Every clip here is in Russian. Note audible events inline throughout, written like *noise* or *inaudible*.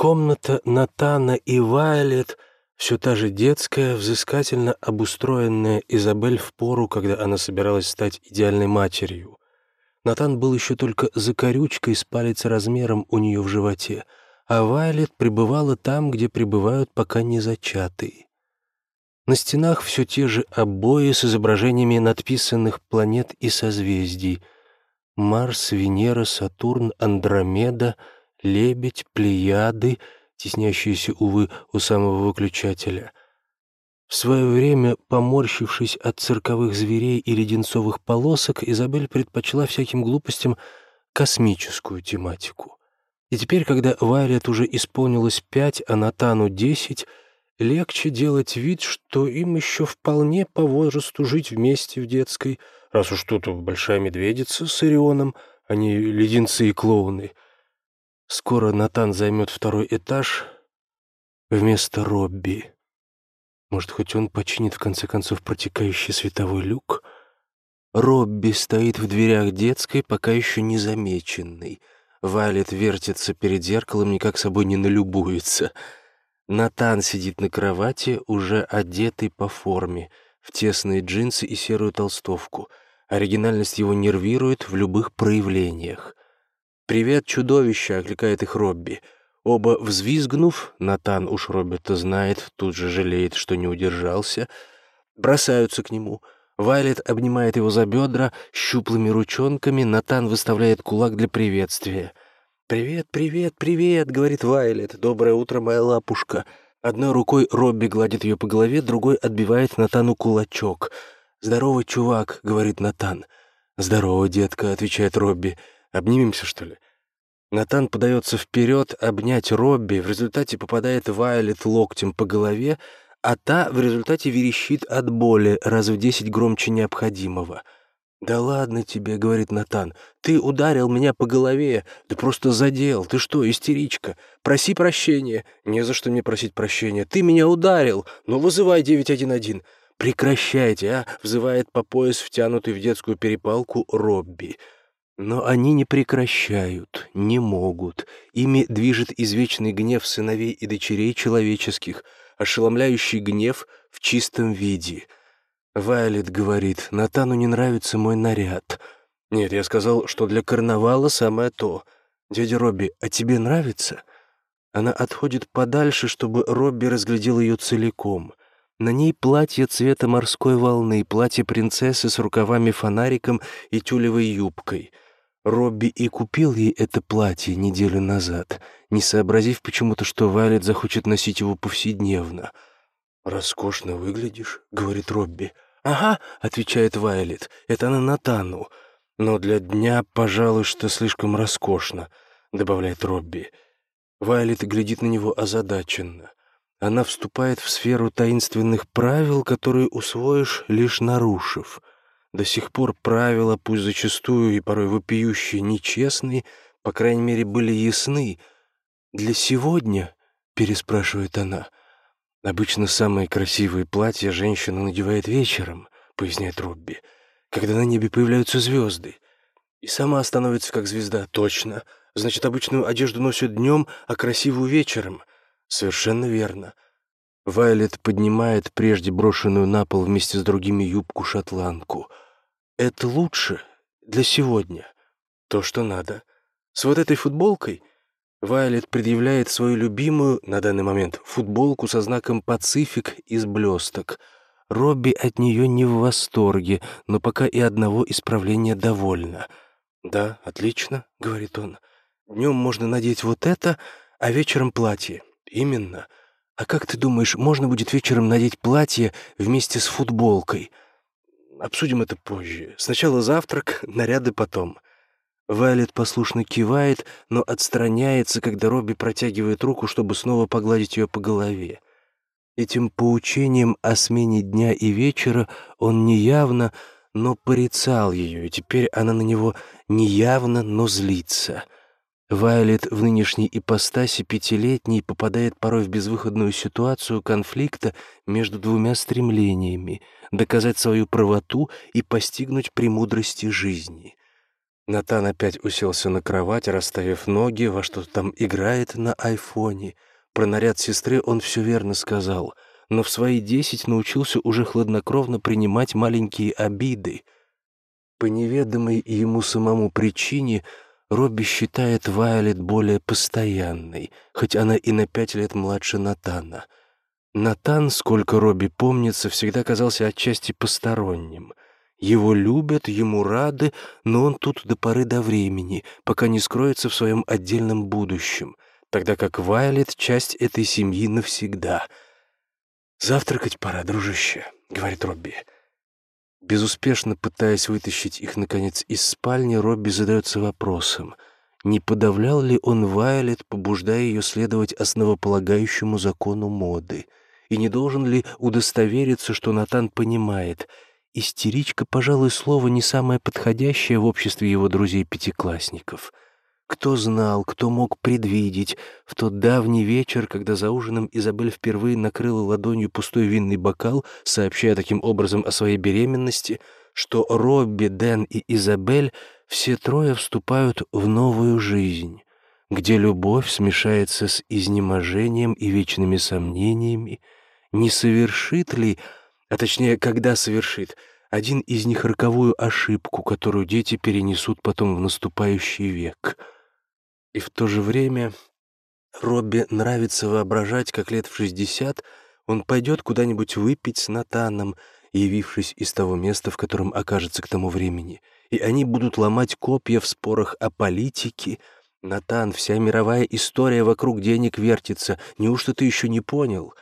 Комната Натана и Вайлет — все та же детская, взыскательно обустроенная Изабель в пору, когда она собиралась стать идеальной матерью. Натан был еще только закорючкой с палец размером у нее в животе, а Вайлет пребывала там, где пребывают пока не зачатые. На стенах все те же обои с изображениями надписанных планет и созвездий. Марс, Венера, Сатурн, Андромеда, Лебедь, Плеяды, теснящиеся, увы, у самого выключателя. В свое время, поморщившись от цирковых зверей и леденцовых полосок, Изабель предпочла всяким глупостям космическую тематику. И теперь, когда Вайлет уже исполнилось пять, а Натану десять, легче делать вид, что им еще вполне по возрасту жить вместе в детской, раз уж тут большая медведица с Орионом, а не леденцы и клоуны. Скоро Натан займет второй этаж вместо Робби. Может, хоть он починит в конце концов протекающий световой люк? Робби стоит в дверях детской, пока еще не замеченный. Валет вертится перед зеркалом, никак собой не налюбуется. Натан сидит на кровати, уже одетый по форме, в тесные джинсы и серую толстовку. Оригинальность его нервирует в любых проявлениях. «Привет, чудовище!» — окликает их Робби — Оба взвизгнув, Натан уж Роберта знает, тут же жалеет, что не удержался, бросаются к нему. Вайлет обнимает его за бедра щуплыми ручонками, Натан выставляет кулак для приветствия. «Привет, привет, привет!» — говорит Вайлет. «Доброе утро, моя лапушка!» Одной рукой Робби гладит ее по голове, другой отбивает Натану кулачок. «Здорово, чувак!» — говорит Натан. «Здорово, детка!» — отвечает Робби. «Обнимемся, что ли?» Натан подается вперед обнять Робби, в результате попадает Вайлет локтем по голове, а та в результате верещит от боли раз в десять громче необходимого. «Да ладно тебе», — говорит Натан, — «ты ударил меня по голове, да просто задел, ты что, истеричка? Проси прощения». «Не за что мне просить прощения, ты меня ударил, ну вызывай 911». «Прекращайте, а!» — взывает по пояс втянутый в детскую перепалку Робби. Но они не прекращают, не могут. Ими движет извечный гнев сыновей и дочерей человеческих, ошеломляющий гнев в чистом виде. Вайлет говорит, Натану не нравится мой наряд. Нет, я сказал, что для карнавала самое то. Дядя Робби, а тебе нравится? Она отходит подальше, чтобы Робби разглядел ее целиком. На ней платье цвета морской волны, платье принцессы с рукавами-фонариком и тюлевой юбкой — Робби и купил ей это платье неделю назад, не сообразив почему-то, что Вайлет захочет носить его повседневно. «Роскошно выглядишь», — говорит Робби. «Ага», — отвечает Вайлет, — «это на Натану». «Но для дня, пожалуй, что слишком роскошно», — добавляет Робби. Вайлет глядит на него озадаченно. Она вступает в сферу таинственных правил, которые усвоишь, лишь нарушив — до сих пор правила, пусть зачастую и порой вопиющие, нечестные, по крайней мере, были ясны. «Для сегодня?» — переспрашивает она. «Обычно самые красивые платья женщина надевает вечером», — поясняет Робби, «когда на небе появляются звезды. И сама становится как звезда, точно. Значит, обычную одежду носят днем, а красивую вечером. Совершенно верно». Вайлет поднимает прежде брошенную на пол вместе с другими юбку-шотландку. «Это лучше для сегодня. То, что надо. С вот этой футболкой...» Вайлет предъявляет свою любимую, на данный момент, футболку со знаком «Пацифик» из блесток. Робби от нее не в восторге, но пока и одного исправления довольна. «Да, отлично», — говорит он. «Днем можно надеть вот это, а вечером платье. Именно». «А как ты думаешь, можно будет вечером надеть платье вместе с футболкой?» «Обсудим это позже. Сначала завтрак, *laughs* наряды потом». Вайлет послушно кивает, но отстраняется, когда Робби протягивает руку, чтобы снова погладить ее по голове. Этим поучением о смене дня и вечера он неявно, но порицал ее, и теперь она на него неявно, но злится — Вайлет в нынешней ипостаси пятилетней попадает порой в безвыходную ситуацию конфликта между двумя стремлениями — доказать свою правоту и постигнуть премудрости жизни. Натан опять уселся на кровать, расставив ноги, во что-то там играет на айфоне. Про наряд сестры он все верно сказал, но в свои десять научился уже хладнокровно принимать маленькие обиды. По неведомой ему самому причине Робби считает Вайолет более постоянной, хоть она и на пять лет младше Натана. Натан, сколько Робби помнится, всегда казался отчасти посторонним — его любят, ему рады, но он тут до поры до времени, пока не скроется в своем отдельном будущем, тогда как Вайлет — часть этой семьи навсегда. «Завтракать пора, дружище», — говорит Робби. Безуспешно пытаясь вытащить их, наконец, из спальни, Робби задается вопросом, не подавлял ли он Вайлет, побуждая ее следовать основополагающему закону моды, и не должен ли удостовериться, что Натан понимает — Истеричка, пожалуй, слово не самое подходящее в обществе его друзей-пятиклассников. Кто знал, кто мог предвидеть в тот давний вечер, когда за ужином Изабель впервые накрыла ладонью пустой винный бокал, сообщая таким образом о своей беременности, что Робби, Дэн и Изабель все трое вступают в новую жизнь, где любовь смешается с изнеможением и вечными сомнениями, не совершит ли а точнее, когда совершит один из них роковую ошибку, которую дети перенесут потом в наступающий век. И в то же время Робби нравится воображать, как лет в шестьдесят он пойдет куда-нибудь выпить с Натаном, явившись из того места, в котором окажется к тому времени, и они будут ломать копья в спорах о политике. Натан, вся мировая история вокруг денег вертится. Неужто ты еще не понял?»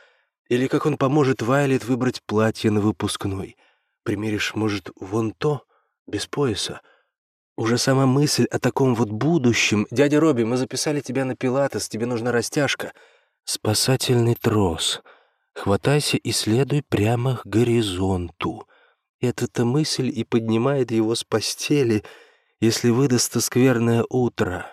Или как он поможет Вайлет выбрать платье на выпускной. Примеришь, может, вон то, без пояса. Уже сама мысль о таком вот будущем. «Дядя Робби, мы записали тебя на пилатес, тебе нужна растяжка». Спасательный трос. Хватайся и следуй прямо к горизонту. Эта-то мысль и поднимает его с постели, если выдастся скверное утро.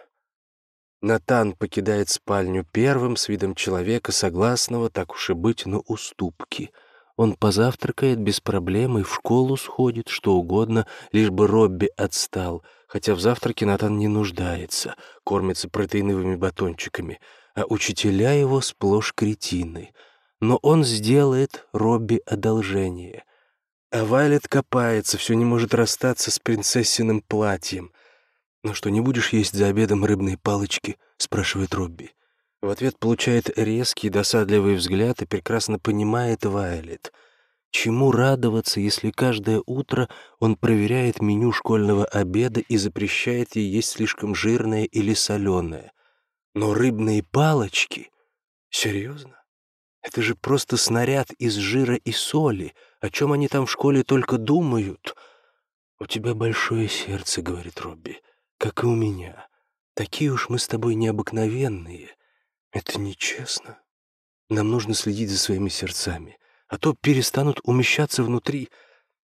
Натан покидает спальню первым с видом человека, согласного, так уж и быть, на уступки. Он позавтракает без проблем и в школу сходит, что угодно, лишь бы Робби отстал, хотя в завтраке Натан не нуждается, кормится протеиновыми батончиками, а учителя его сплошь кретины. Но он сделает Робби одолжение. А Вайлет копается, все не может расстаться с принцессиным платьем. «Ну что, не будешь есть за обедом рыбные палочки?» — спрашивает Робби. В ответ получает резкий, досадливый взгляд и прекрасно понимает Вайлет. Чему радоваться, если каждое утро он проверяет меню школьного обеда и запрещает ей есть слишком жирное или соленое? Но рыбные палочки? Серьезно? Это же просто снаряд из жира и соли. О чем они там в школе только думают? «У тебя большое сердце», — говорит Робби как и у меня. Такие уж мы с тобой необыкновенные. Это нечестно. Нам нужно следить за своими сердцами, а то перестанут умещаться внутри,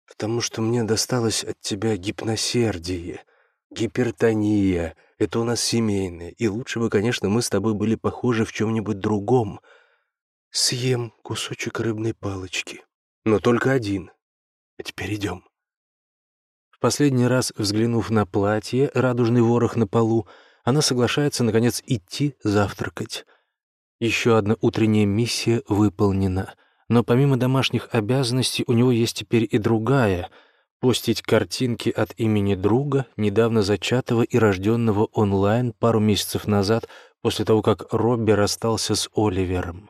потому что мне досталось от тебя гипносердие, гипертония. Это у нас семейное, и лучше бы, конечно, мы с тобой были похожи в чем-нибудь другом. Съем кусочек рыбной палочки, но только один. А теперь идем. В последний раз, взглянув на платье, радужный ворох на полу, она соглашается, наконец, идти завтракать. Еще одна утренняя миссия выполнена. Но помимо домашних обязанностей у него есть теперь и другая — постить картинки от имени друга, недавно зачатого и рожденного онлайн пару месяцев назад, после того, как Робби расстался с Оливером.